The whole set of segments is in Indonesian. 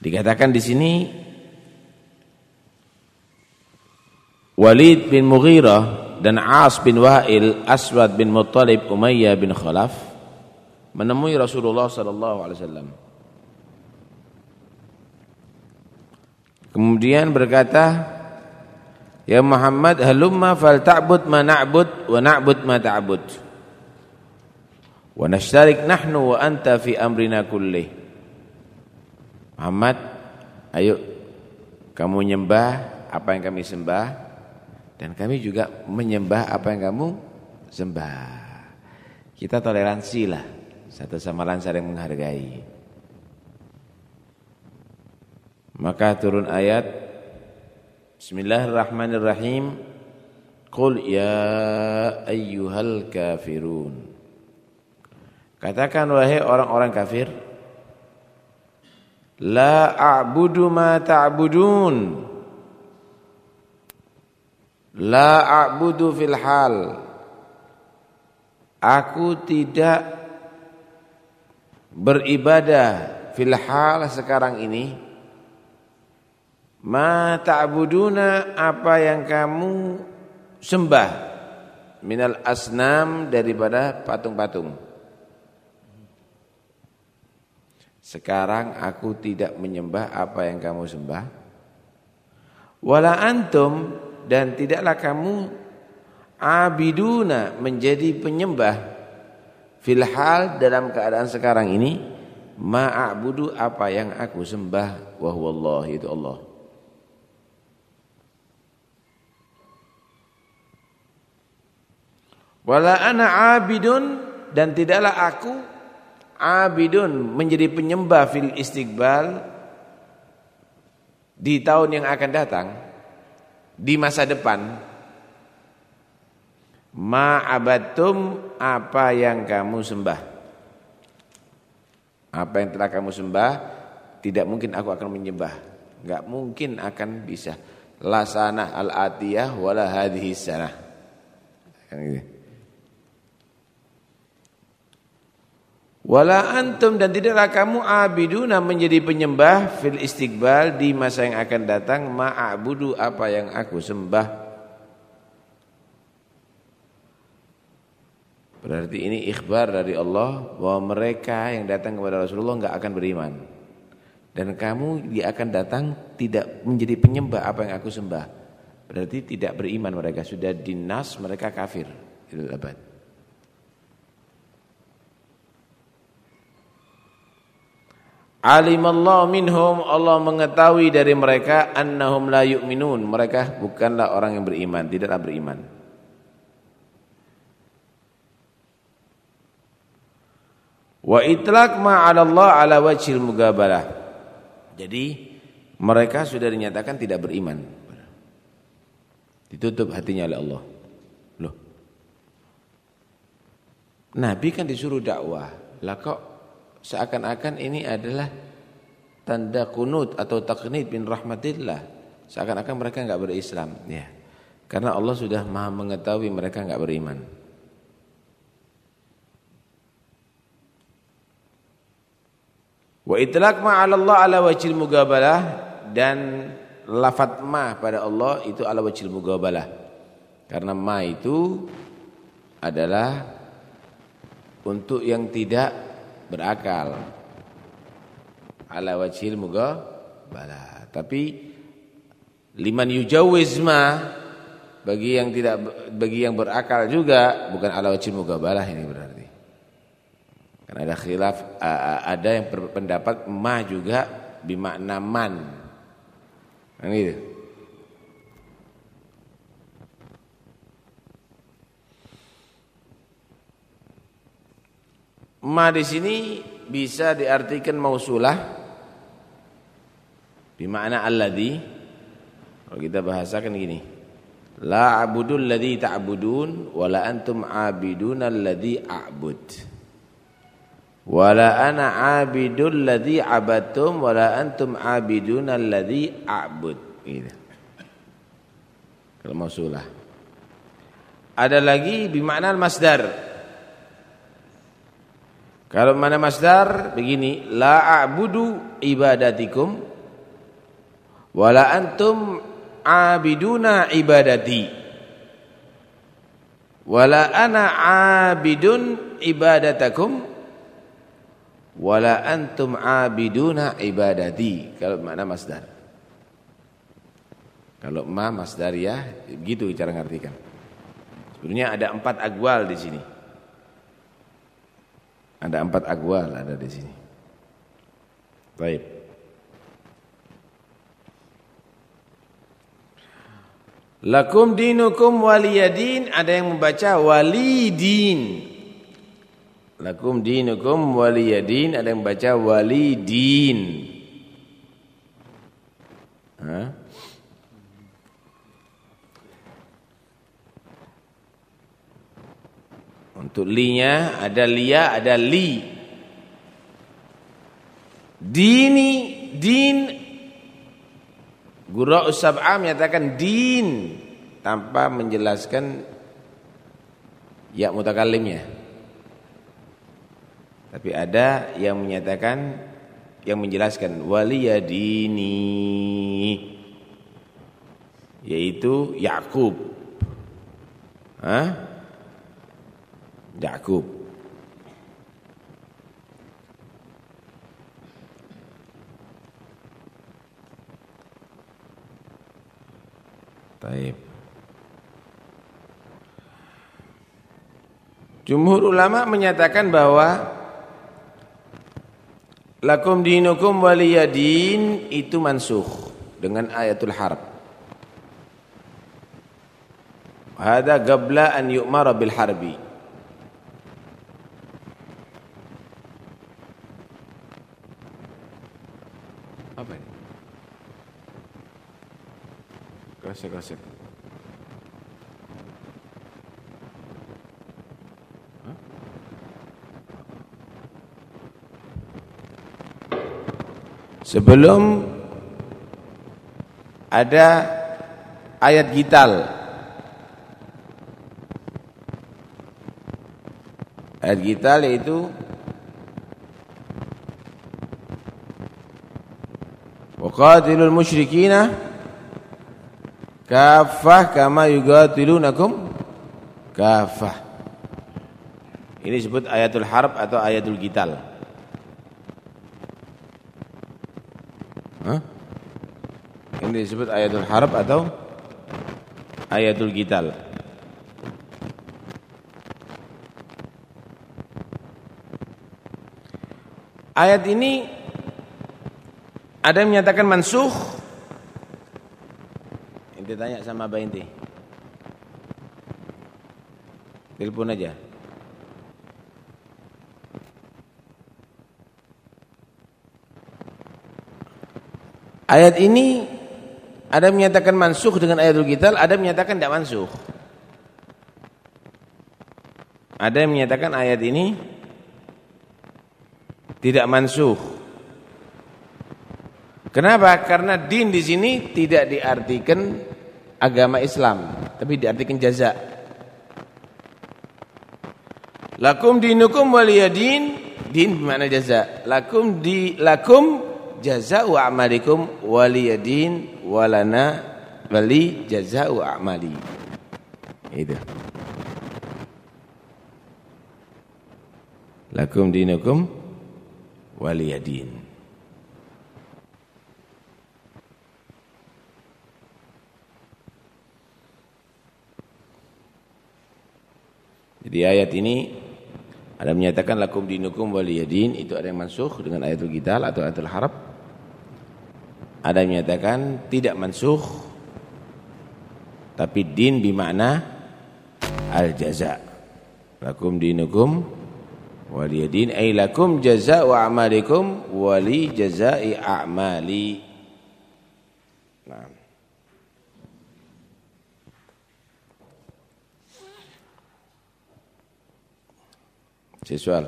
Dikatakan di sini Walid bin Mughirah dan As bin Wa'il, Aswad bin Muttalib, Umayyah bin Khalaf menemui Rasulullah sallallahu alaihi wasallam. Kemudian berkata, "Ya Muhammad, halumma fal ta'bud ma na'bud wa na'bud ma ta'bud." Wa nashtarik nahnu wa anta fi amrina kullih. Muhammad, ayo kamu nyembah apa yang kami sembah dan kami juga menyembah apa yang kamu sembah. Kita toleransi lah satu sama lain saling menghargai. Maka turun ayat Bismillahirrahmanirrahim Qul ya ayyuhal kafirun Katakan wahai orang-orang kafir La a'budu ma ta'budun. La a'budu fil hal. Aku tidak beribadah fil hal sekarang ini. Ma ta'buduna apa yang kamu sembah minal asnam daripada patung-patung. Sekarang aku tidak menyembah apa yang kamu sembah. Wala antum dan tidaklah kamu abiduna menjadi penyembah fil hal dalam keadaan sekarang ini ma'abudu apa yang aku sembah wa itu Allah. Wala ana abidun dan tidaklah aku abidun menjadi penyembah fil istiqbal di tahun yang akan datang di masa depan. Ma'abatum apa yang kamu sembah? Apa yang telah kamu sembah tidak mungkin aku akan menyembah. Enggak mungkin akan bisa. Lasana al-atiyah wala hadhihi kan gitu Wala antum dan tidaklah kamu abiduna menjadi penyembah fil istiqbal di masa yang akan datang ma'abudu apa yang aku sembah. Berarti ini ikhbar dari Allah bahwa mereka yang datang kepada Rasulullah enggak akan beriman. Dan kamu dia akan datang tidak menjadi penyembah apa yang aku sembah. Berarti tidak beriman mereka sudah dinas mereka kafir. Itu abad. Alimallahu minhum Allah mengetahui dari mereka annahum la yu'minun. Mereka bukanlah orang yang beriman tidaklah beriman. Wa itlaq ma 'ala Allah 'ala wajhil mugabalah. Jadi mereka sudah dinyatakan tidak beriman. Ditutup hatinya oleh Allah. Loh. Nabi kan disuruh dakwah. Lah kok seakan-akan ini adalah tanda kunut atau taknid bin rahmatillah. Seakan-akan mereka enggak berislam ya. Karena Allah sudah Maha mengetahui mereka enggak beriman. Wa itlaq ma 'ala Allah 'ala wajhil mugabalah dan lafat ma pada Allah itu 'ala wajhil mugabalah. Karena ma itu adalah untuk yang tidak berakal. Ala wajhil muga bala. Tapi liman yujawiz ma bagi yang tidak bagi yang berakal juga bukan ala wajhil mugabalah ini berarti. Karena ada khilaf ada yang berpendapat ma juga bimakna man. Kan gitu Ma di sini bisa diartikan mausulah bimakna alladhi. Kalau kita bahasakan gini. La a'budul ladzi ta'budun wa la antum 'abiduna alladzi a'bud. Wa la ana 'abidul ladzi 'abadtum wa la antum 'abiduna alladzi a'bud. Gitu. Kalau mausulah. Ada lagi bimakna al-masdar. Kalau mana masdar begini, la a'budu ibadatikum Wala antum abiduna ibadati. Wala ana abidun ibadatakum. Wala antum abiduna ibadati. Kalau mana masdar. Kalau ma ya, begitu cara ngartikan. Sebenarnya ada empat agwal di sini. Ada empat agwal ada di sini. Baik. Lakum dinukum waliyadin ada yang membaca walidin. Lakum dinukum waliyadin ada yang membaca walidin. Hah? Untuk linya ada lia, ada li. Dini, din. Guru Usab'a menyatakan din tanpa menjelaskan ya mutakalimnya. Tapi ada yang menyatakan yang menjelaskan waliyadini yaitu Yakub. Hah? Yakub. Taib. Jumhur ulama menyatakan bahwa lakum dinukum waliyadin itu mansuh dengan ayatul harb. Hada qabla an yu'mara bil harbi. Kasih, kasih. Sebelum ada ayat gital. Ayat gital yaitu Waqatilul musyrikina Kafah kama yugatilunakum kafah. Ini disebut ayatul harb atau ayatul gital. Hah? Ini disebut ayatul harb atau ayatul gital. Ayat ini ada yang menyatakan mansuh Ente tanya sama Abah Inti. Telepon aja. Ayat ini ada yang menyatakan mansuh dengan ayatul qital, ada yang menyatakan tidak mansuh. Ada yang menyatakan ayat ini tidak mansuh. Kenapa? Karena din di sini tidak diartikan agama Islam, tapi diartikan jaza. Lakum dinukum waliyadin, din bermakna jaza. Lakum di lakum jaza'u a'malikum waliyadin walana wali jaza'u a'mali. Itu. Lakum dinukum waliyadin. Jadi ayat ini ada menyatakan lakum dinukum waliyadin itu ada yang mansuh dengan ayatul qital atau ayatul harab. Ada yang menyatakan tidak mansuh tapi din bermakna al jaza. Lakum dinukum waliyadin ay lakum jazaa'u a'malikum wali jazaa'i a'mali. Nah. Siswal.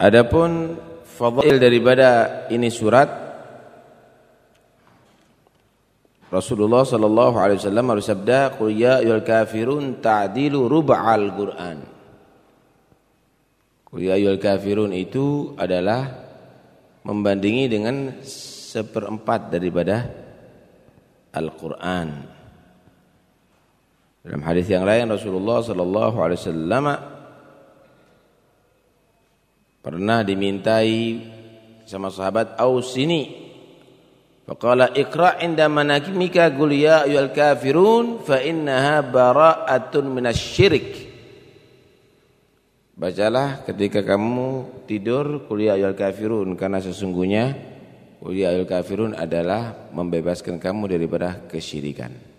Adapun fadail daripada ini surat Rasulullah sallallahu alaihi wasallam bersabda qul ya ayyuhal kafirun ta'dilu rub'al Qur'an Qul ya ayyuhal kafirun itu adalah membandingi dengan seperempat daripada Al-Qur'an. Dalam hadis yang lain Rasulullah sallallahu alaihi wasallam pernah dimintai sama sahabat ausini Faqala iqra' inda manakimika qul ya ayyuhal kafirun fa innaha bara'atun minasyirik. Bacalah ketika kamu tidur kuliah ayat kafirun karena sesungguhnya kuliah ayat kafirun adalah membebaskan kamu daripada kesyirikan.